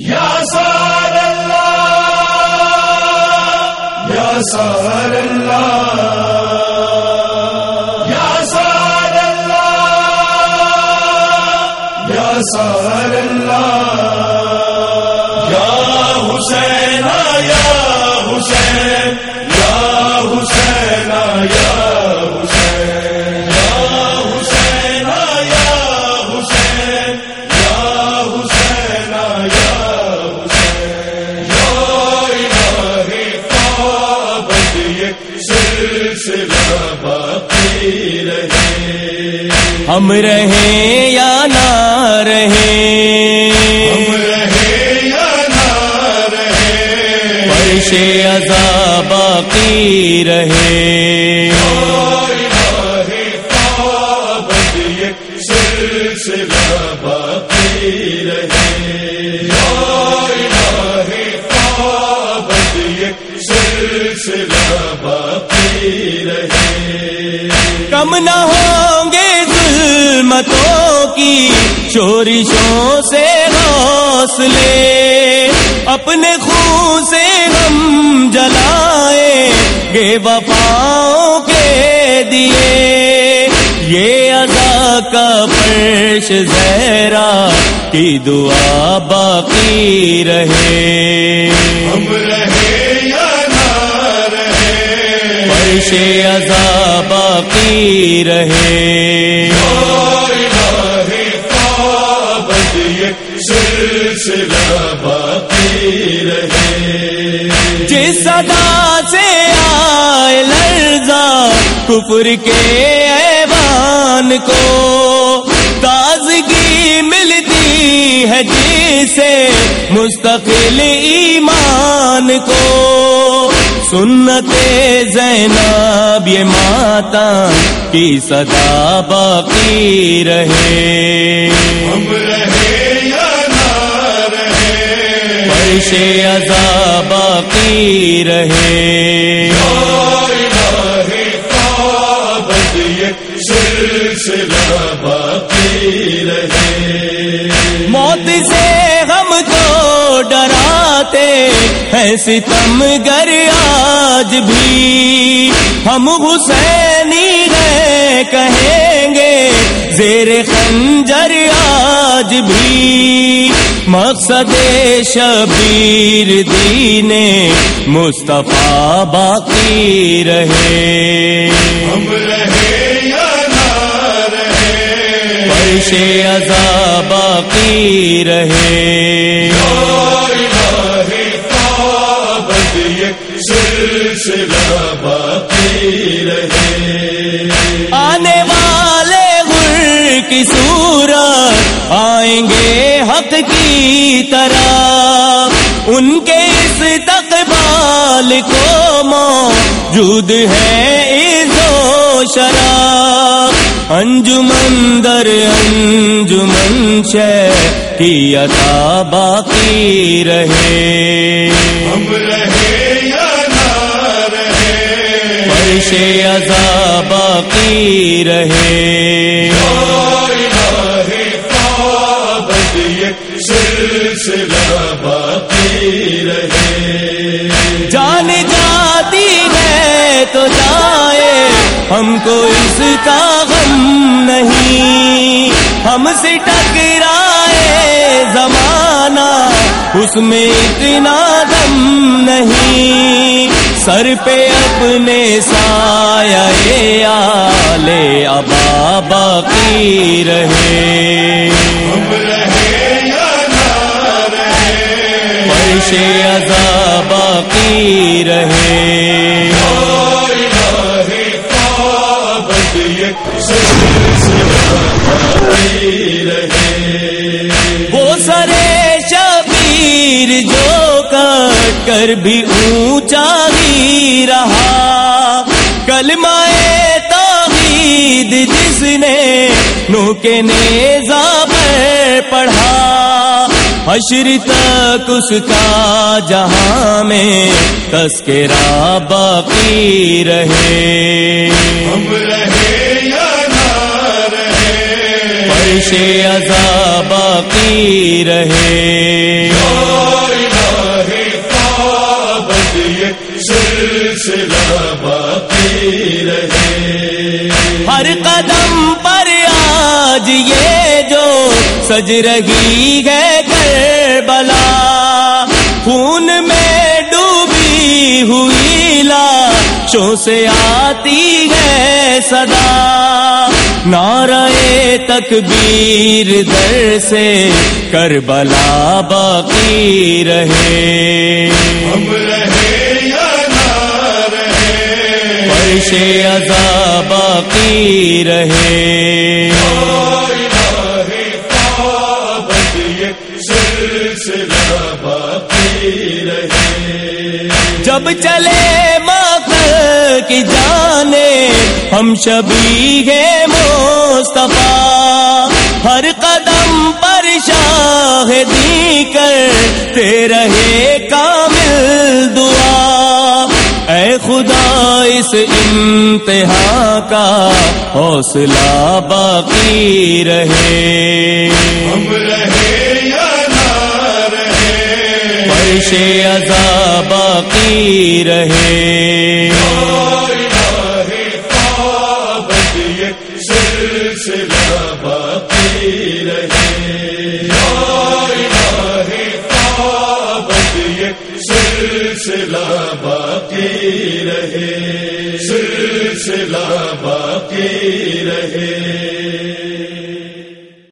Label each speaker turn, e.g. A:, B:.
A: یا سار اللہ یا سار اللہ یا سار اللہ یا سار اللہ۔
B: ہم رہیں یا نہ رہیں
A: ہم رہے یا نہ رہے؟
B: فرش عذاب باقی رہے۔ کم نہ ہوں ظلمتوں کی چورشوں سے حوصلے اپنے خون سے ہم جلائے گے وفاؤں کے دیے۔ یہ ادا کا فرش زہرا کی دعا باقی رہے۔
A: ہم رہے یا نہ رہے؟
B: فرش عذا باقی رہے۔ صدا سے آئے لرزا کفر کے ایوان کو۔ تازگی ملتی ہے جسے مستقل ایمان کو۔ سنت زینب یہ ماتا کی صدا باقی رہے۔
A: ہم رہے رہے
B: فرش باقی رہے۔
A: سلسلہ باقی رہے
B: موت سے ہم کو ڈراتے ہیں، ستم گر آج بھی۔ ہم حسینی ہیں کہیں گے زیر خنجر آج بھی مقصد شبیر دین مصطفیٰ باقی رہے۔
A: ہم رہے یا نہ رہے؟
B: فرش عذا باقی رہے۔
A: سلسلہ باقی رہے۔
B: آنے والے کی صورت آئیں گے حق کی طرح۔ ان کے استقبال کو موجود ہے عزو شراب انجمن در انجمن شہ کی عطا باقی رہے۔
A: ہم رہے یا رہے
B: فرش باقی رہے
A: سلسلہ باقی رہے۔
B: جان جاتی ہے تو جائے، ہم کو اس کا غم نہیں۔ ہم سے ٹکرائے زمانہ اس میں اتنا دم نہیں۔ سر پہ اپنے سایہ آلے ابا باقی رہے۔ فرش عذا باقی رہے۔ کر بھی اونچا ہی رہا۔ کلمائے توحید جس نے نو کے نیزا پر پڑھا۔ حشر تک اس کا جہاں میں تذکرہ باقی رہے۔
A: ہم رہے یا نہ رہے؟
B: ازا باقی رہے۔ سج رہی ہے کربلا۔ خون میں ڈوبی ہوئی لاشوں سے آتی ہے صدا۔ نعرہ تکبیر در سے کربلا باقی رہے۔
A: ہم رہے یا نہ رہے؟
B: باقی رہے۔ جب چلے ماں کی جانے ہم شبی ہے مصطفیٰ۔ ہر قدم پر شاہدی کرتے رہے کامل دعا۔ اے خدا، اس امتحان کا حوصلہ باقی رہے۔
A: ہم رہے یا رہے
B: فرش باقی رہے
A: سلسلہ باقی رہے سلسلہ باقی رہے۔ سلسلہ باقی رہے۔